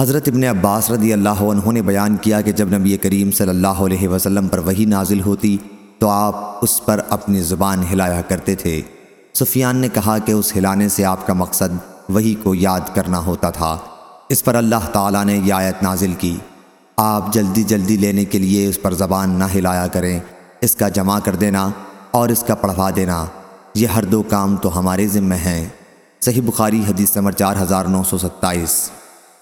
حضرت ابن عباس رضی اللہ عنہ نے بیان کیا کہ جب نبی کریم صلی اللہ علیہ وسلم پر وہی نازل ہوتی تو آپ اس پر اپنی زبان ہلایا کرتے تھے۔ سفیان نے کہا کہ اس ہلانے سے آپ کا مقصد وہی کو یاد کرنا ہوتا تھا۔ اس پر اللہ تعالیٰ نے یہ آیت نازل کی۔ آپ جلدی جلدی لینے کے لیے اس پر زبان نہ ہلایا کریں۔ اس کا جمع کر دینا اور اس کا پڑھوا دینا۔ یہ ہر دو کام تو ہمارے ذمہ ہیں۔ صحیح بخاری حدیث نمبر چار ہزار نو سو ستائیس۔